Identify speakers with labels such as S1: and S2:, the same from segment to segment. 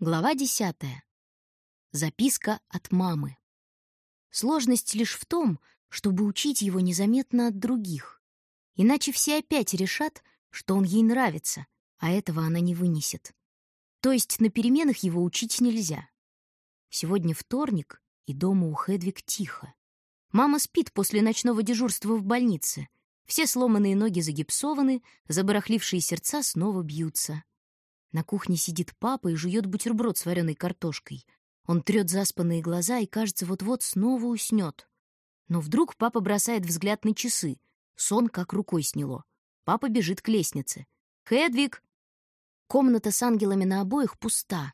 S1: Глава десятая. Записка от мамы. Сложность лишь в том, чтобы учить его незаметно от других. Иначе все опять решат, что он ей нравится, а этого она не вынесет. То есть на переменах его учить нельзя. Сегодня вторник, и дома у Хедвиг тихо. Мама спит после ночного дежурства в больнице. Все сломанные ноги загипсованы, забарахлившие сердца снова бьются. На кухне сидит папа и жует бутерброд с вареной картошкой. Он трет заспанные глаза и, кажется, вот-вот снова уснет. Но вдруг папа бросает взгляд на часы. Сон как рукой сняло. Папа бежит к лестнице. «Хедвиг!» Комната с ангелами на обоих пуста.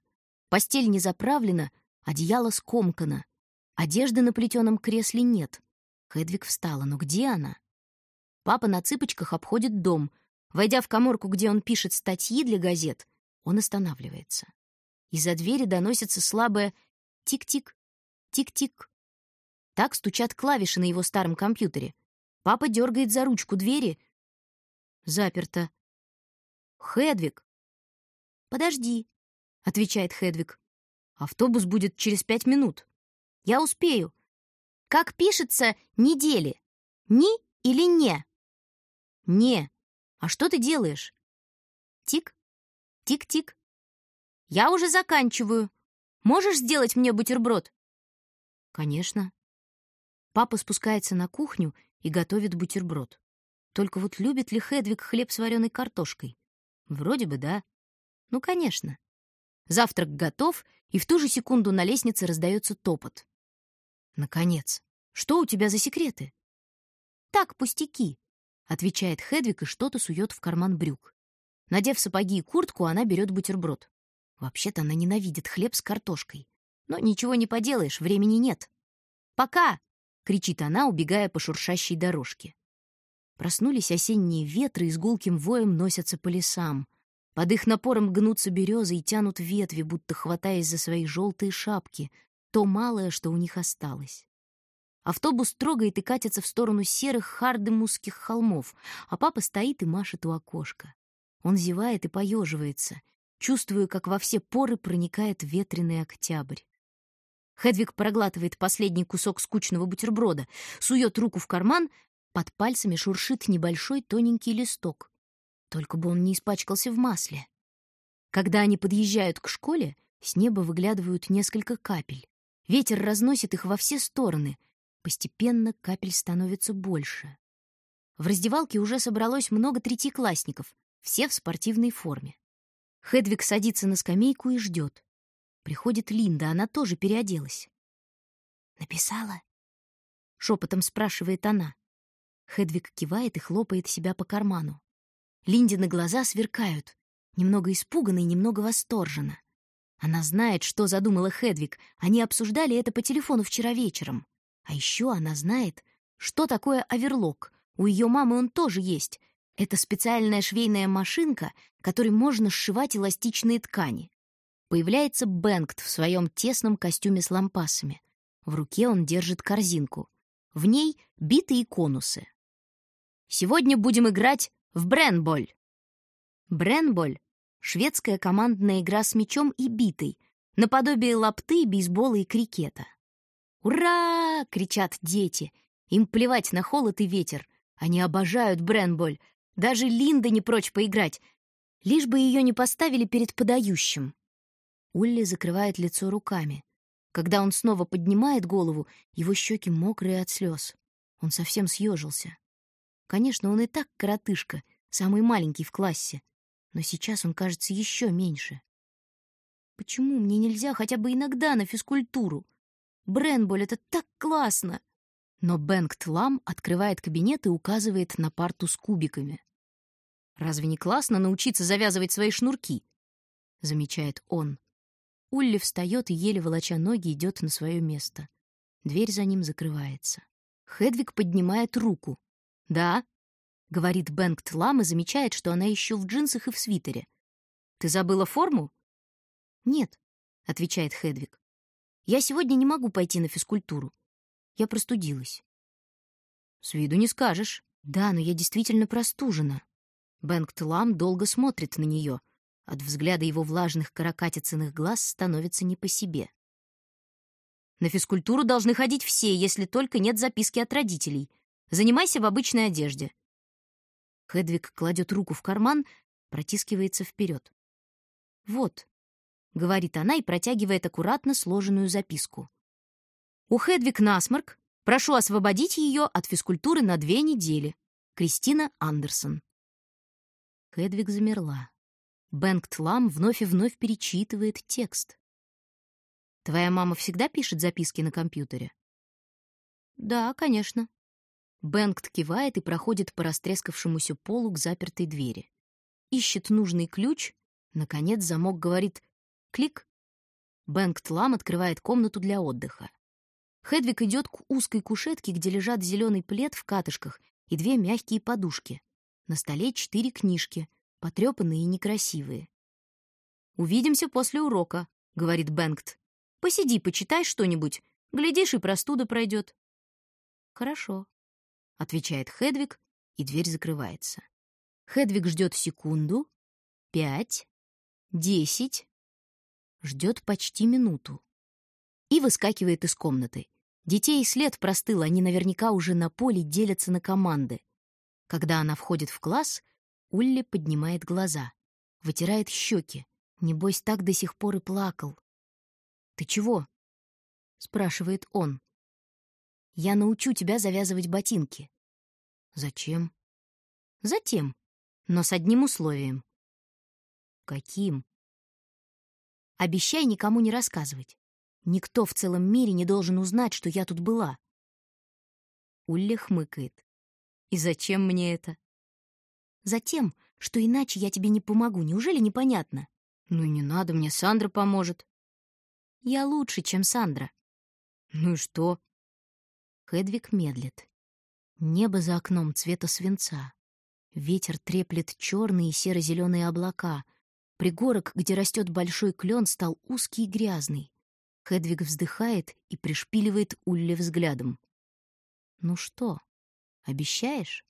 S1: Постель не заправлена, одеяло скомкано. Одежды на плетеном кресле нет. Хедвиг встала, но где она? Папа на цыпочках обходит дом. Войдя в коморку, где он пишет статьи для газет, он останавливается. Из-за двери доносится слабое тик-тик, тик-тик. Так стучат клавиши на его старом компьютере. Папа дергает за ручку двери. Заперто. Хедвиг. Подожди, отвечает Хедвиг. Автобус будет через пять минут. Я успею. Как пишется недели? Ни или не? Не. А что ты делаешь? Тик, Тик-тик. Я уже заканчиваю. Можешь сделать мне бутерброд? Конечно. Папа спускается на кухню и готовит бутерброд. Только вот любит ли Хедвиг хлеб с вареной картошкой? Вроде бы да. Ну, конечно. Завтрак готов, и в ту же секунду на лестнице раздается топот. Наконец. Что у тебя за секреты? Так, пустяки, отвечает Хедвиг и что-то сует в карман брюк. Надев сапоги и куртку, она берет бутерброд. Вообще-то она ненавидит хлеб с картошкой. Но ничего не поделаешь, времени нет. «Пока!» — кричит она, убегая по шуршащей дорожке. Проснулись осенние ветры и с гулким воем носятся по лесам. Под их напором гнутся березы и тянут ветви, будто хватаясь за свои желтые шапки, то малое, что у них осталось. Автобус трогает и катится в сторону серых хардемусских холмов, а папа стоит и машет у окошка. Он зевает и поеживается, чувствуя, как во все поры проникает ветреный октябрь. Хедвиг проглатывает последний кусок скучного бутерброда, сует руку в карман, под пальцами шуршит небольшой тоненький листок. Только бы он не испачкался в масле. Когда они подъезжают к школе, с неба выглядывают несколько капель. Ветер разносит их во все стороны. Постепенно капель становится больше. В раздевалке уже собралось много третьеклассников все в спортивной форме. Хедвиг садится на скамейку и ждет. Приходит Линда, она тоже переоделась. «Написала?» — шепотом спрашивает она. Хедвиг кивает и хлопает себя по карману. Линдины глаза сверкают, немного испуганно и немного восторженно. Она знает, что задумала Хедвиг. Они обсуждали это по телефону вчера вечером. А еще она знает, что такое оверлок. У ее мамы он тоже есть, это специальная швейная машинка, которой можно сшивать эластичные ткани. Появляется Бенгт в своем тесном костюме с лампасами. В руке он держит корзинку. В ней биты и конусы. Сегодня будем играть в бренболь. Бренболь — шведская командная игра с мячом и битой, наподобие лапты, бейсбола и крикета. «Ура!» — кричат дети. Им плевать на холод и ветер. Они обожают бренболь, даже Линда не прочь поиграть, лишь бы ее не поставили перед подающим. Улли закрывает лицо руками. Когда он снова поднимает голову, его щеки мокрые от слез. Он совсем съежился. Конечно, он и так коротышка, самый маленький в классе, но сейчас он кажется еще меньше. Почему мне нельзя хотя бы иногда на физкультуру? Бренболь — это так классно! Но Бенгт Лам открывает кабинет и указывает на парту с кубиками. «Разве не классно научиться завязывать свои шнурки?» — замечает он. Улли встает и, еле волоча ноги, идет на свое место. Дверь за ним закрывается. Хедвиг поднимает руку. «Да», — говорит Бенгт Лам и замечает, что она еще в джинсах и в свитере. «Ты забыла форму?» «Нет», — отвечает Хедвиг. «Я сегодня не могу пойти на физкультуру. Я простудилась. С виду не скажешь. Да, но я действительно простужена. Бэнгт Лам долго смотрит на нее. От взгляда его влажных каракатицыных глаз становится не по себе. На физкультуру должны ходить все, если только нет записки от родителей. Занимайся в обычной одежде. Хедвиг кладет руку в карман, протискивается вперед. «Вот», — говорит она и протягивает аккуратно сложенную записку. «У Хедвиг насморк. Прошу освободить ее от физкультуры на две недели. Кристина Андерсон». Хедвиг замерла. Бенгт Лам вновь и вновь перечитывает текст. «Твоя мама всегда пишет записки на компьютере?» «Да, конечно». Бенгт кивает и проходит по растрескавшемуся полу к запертой двери. Ищет нужный ключ. Наконец замок говорит «клик». Бенгт Лам открывает комнату для отдыха. Хедвиг идет к узкой кушетке, где лежат зеленый плед в катышках и две мягкие подушки. На столе четыре книжки, потрепанные и некрасивые. «Увидимся после урока», — говорит Бенгт. «Посиди, почитай что-нибудь. Глядишь, и простуда пройдет». «Хорошо», — отвечает Хедвиг, и дверь закрывается. Хедвиг ждет секунду, пять, десять, ждет почти минуту и выскакивает из комнаты. Детей след простыл, они наверняка уже на поле делятся на команды. Когда она входит в класс, Улли поднимает глаза, вытирает щеки. Небось, так до сих пор и плакал. «Ты чего?» — спрашивает он. «Я научу тебя завязывать ботинки». «Зачем?» «Затем, но с одним условием». «Каким?» «Обещай никому не рассказывать. Никто в целом мире не должен узнать, что я тут была». Улли хмыкает. И зачем мне это? Затем, что иначе я тебе не помогу. Неужели непонятно? Ну не надо, мне Сандра поможет. Я лучше, чем Сандра. Ну и что? Хедвиг медлит. Небо за окном цвета свинца. Ветер треплет черные и серо-зеленые облака. Пригорок, где растет большой клен, стал узкий и грязный. Хедвиг вздыхает и пришпиливает Улле взглядом. «Ну что?» Обещаешь?»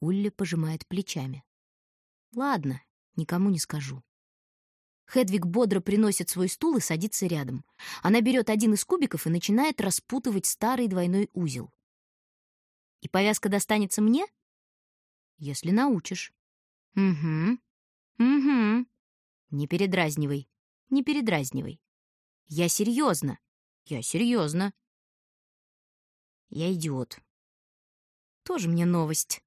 S1: Улли пожимает плечами. «Ладно, никому не скажу». Хедвиг бодро приносит свой стул и садится рядом. Она берет один из кубиков и начинает распутывать старый двойной узел. «И повязка достанется мне?» «Если научишь». «Угу, угу. Не передразнивай, не передразнивай. Я серьезно, я серьезно. Я идиот, тоже мне новость.